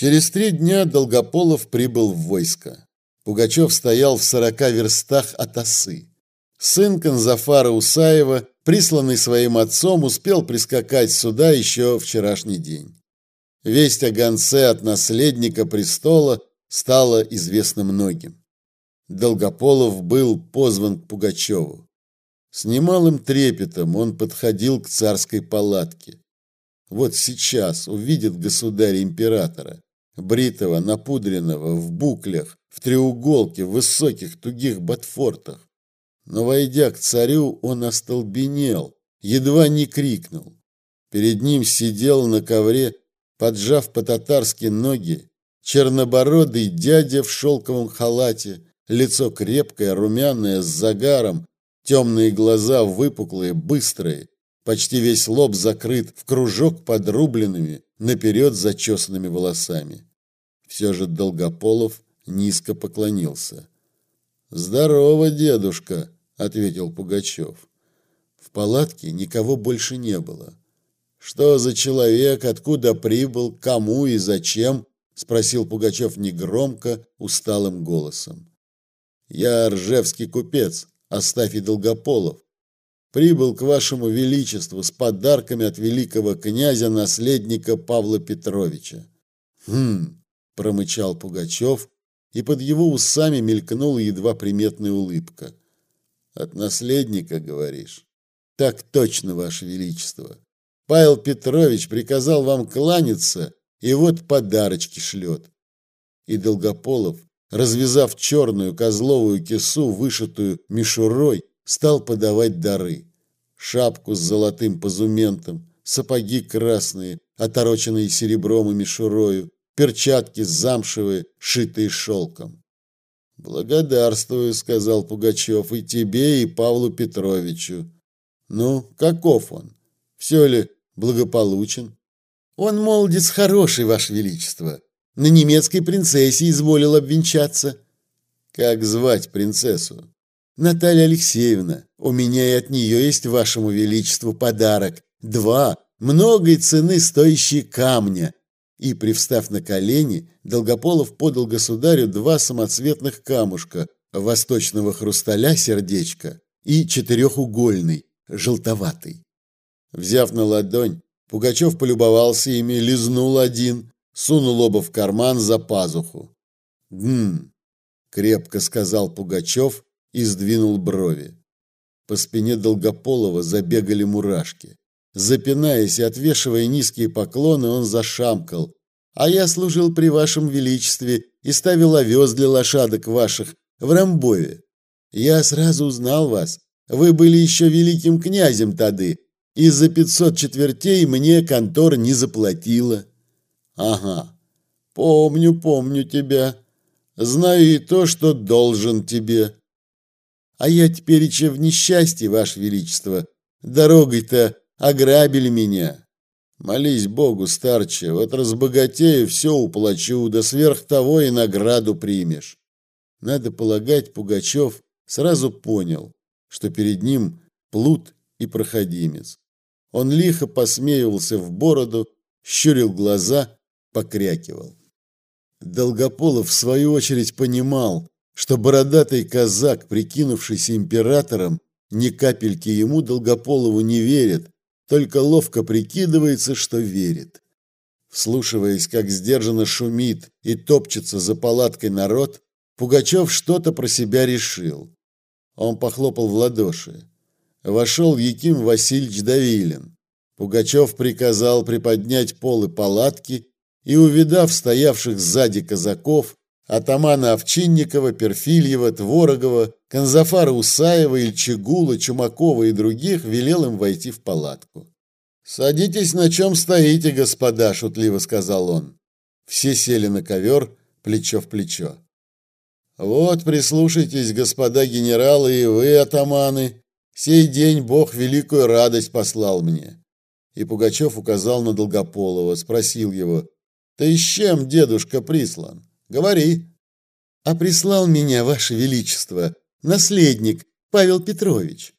Через три дня Долгополов прибыл в войско. Пугачев стоял в сорока верстах от осы. Сын Канзафара Усаева, присланный своим отцом, успел прискакать сюда еще вчерашний день. Весть о гонце от наследника престола стала известна многим. Долгополов был позван к Пугачеву. С немалым трепетом он подходил к царской палатке. Вот сейчас увидит государя-императора, бритого, напудренного, в буклях, в треуголке, в высоких тугих ботфортах. Но, войдя к царю, он остолбенел, едва не крикнул. Перед ним сидел на ковре, поджав по-татарски ноги, чернобородый дядя в шелковом халате, лицо крепкое, румяное, с загаром, темные глаза выпуклые, быстрые, почти весь лоб закрыт в кружок подрубленными, наперед зачесанными волосами. Все же Долгополов низко поклонился. «Здорово, дедушка!» — ответил Пугачев. В палатке никого больше не было. «Что за человек, откуда прибыл, кому и зачем?» — спросил Пугачев негромко, усталым голосом. «Я ржевский купец, Астафий Долгополов. Прибыл к вашему величеству с подарками от великого князя-наследника Павла Петровича. Хм, промычал Пугачев, и под его усами мелькнула едва приметная улыбка. От наследника, говоришь? Так точно, ваше величество. Павел Петрович приказал вам кланяться, и вот подарочки шлет. И Долгополов, развязав черную козловую кису, вышитую мишурой, стал подавать дары. Шапку с золотым позументом, сапоги красные, отороченные серебром и мишурою, перчатки замшевые, шитые шелком. «Благодарствую», — сказал Пугачев, — «и тебе, и Павлу Петровичу». «Ну, каков он? Все ли благополучен?» «Он молодец хороший, Ваше Величество. На немецкой принцессе изволил обвенчаться». «Как звать принцессу?» Наталья Алексеевна, у меня и от нее есть вашему величеству подарок. Два, многой цены стоящие камня. И, привстав на колени, Долгополов подал государю два самоцветных камушка восточного хрусталя сердечко и четырехугольный, желтоватый. Взяв на ладонь, Пугачев полюбовался ими, лизнул один, сунул оба в карман за пазуху. «Гм!» — крепко сказал Пугачев и сдвинул брови. По спине Долгополова забегали мурашки. Запинаясь и отвешивая низкие поклоны, он зашамкал. «А я служил при вашем величестве и ставил овес для лошадок ваших в Рамбове. Я сразу узнал вас. Вы были еще великим князем тады, и за пятьсот четвертей мне контор не заплатила». «Ага, помню, помню тебя. Знаю и то, что должен тебе». А я теперь еще в несчастье, Ваше Величество. Дорогой-то ограбили меня. Молись Богу, старче, вот разбогатею, все уплачу, да сверх того и награду примешь. Надо полагать, Пугачев сразу понял, что перед ним плут и проходимец. Он лихо посмеивался в бороду, щурил глаза, покрякивал. Долгополов, в свою очередь, понимал, что бородатый казак, прикинувшийся императором, ни капельки ему Долгополову не верит, только ловко прикидывается, что верит. Вслушиваясь, как сдержанно шумит и топчется за палаткой народ, Пугачев что-то про себя решил. Он похлопал в ладоши. Вошел Яким Васильевич Давилин. Пугачев приказал приподнять полы палатки и, увидав стоявших сзади казаков, атамана Овчинникова, Перфильева, Творогова, Канзафара Усаева, Ильчегула, Чумакова и других велел им войти в палатку. «Садитесь, на чем стоите, господа», — шутливо сказал он. Все сели на ковер, плечо в плечо. «Вот, прислушайтесь, господа генералы и вы, атаманы. Сей день Бог великую радость послал мне». И Пугачев указал на Долгополова, спросил его, «Ты с чем, дедушка, прислан?» Говори. А прислал меня, Ваше Величество, наследник Павел Петрович.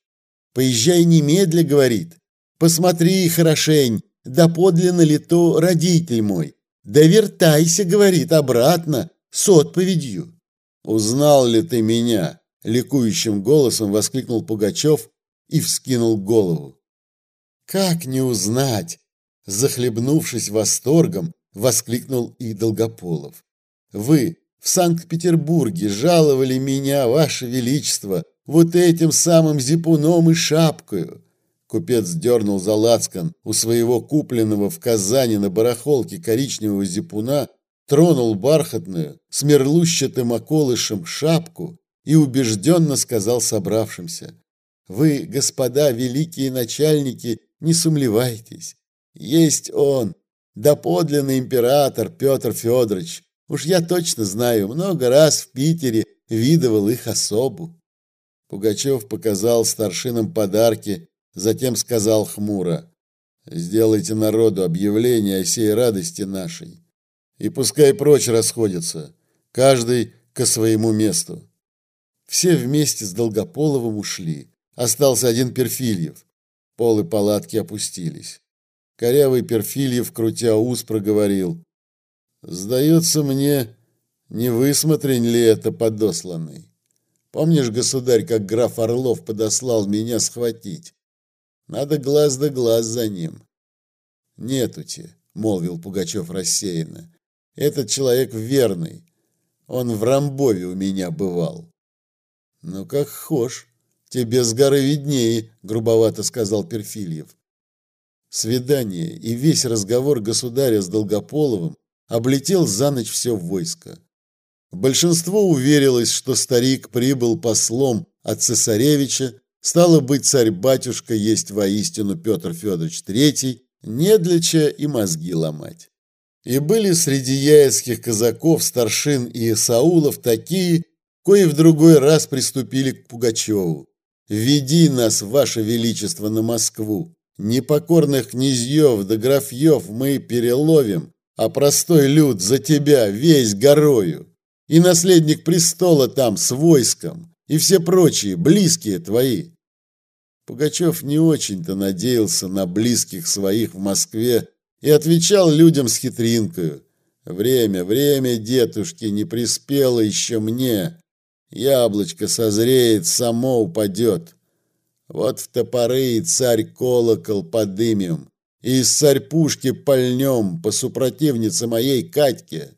Поезжай немедля, говорит. Посмотри хорошень, да подлинно ли то родитель мой. Да вертайся, говорит, обратно, с отповедью. Узнал ли ты меня? Ликующим голосом воскликнул Пугачев и вскинул голову. Как не узнать? Захлебнувшись восторгом, воскликнул и Долгополов. Вы в Санкт-Петербурге жаловали меня, ваше величество, вот этим самым зипуном и шапкою. Купец дернул за лацкан у своего купленного в Казани на барахолке коричневого зипуна, тронул бархатную с мерлущатым околышем шапку и убежденно сказал собравшимся: "Вы, господа великие начальники, не сумлевайтесь. Есть он, доподлинный император Петр Федорович. Уж я точно знаю, много раз в Питере видывал их особу". Пугачев показал старшинам подарки Затем сказал хмуро, «Сделайте народу объявление о сей радости нашей, и пускай прочь расходятся, каждый ко своему месту». Все вместе с Долгополовым ушли. Остался один Перфильев. Полы палатки опустились. Корявый Перфильев, крутя ус, проговорил. «Сдается мне, не высмотрен ли это подосланный? Помнишь, государь, как граф Орлов подослал меня схватить? Надо глаз да глаз за ним. Нетути, молвил Пугачев рассеянно. Этот человек верный. Он в Рамбове у меня бывал. Ну как хошь, тебе с горы виднее, грубовато сказал Перфильев. Свидание и весь разговор государя с Долгополовым облетел за ночь все войско. Большинство уверилось, что старик прибыл послом от цесаревича Стало быть, царь-батюшка есть воистину Петр Федорович III, не и мозги ломать. И были среди яицких казаков, старшин и саулов такие, кои в другой раз приступили к Пугачеву. «Веди нас, ваше величество, на Москву. Непокорных князьев да графьев мы переловим, а простой люд за тебя весь горою. И наследник престола там с войском, и все прочие, близкие твои. Пугачев не очень-то надеялся на близких своих в Москве и отвечал людям с хитринкою. «Время, время, дедушки, не приспело еще мне. Яблочко созреет, само упадет. Вот в топоры и царь колокол подымем, и из царь пушки пальнем по супротивнице моей Катьке.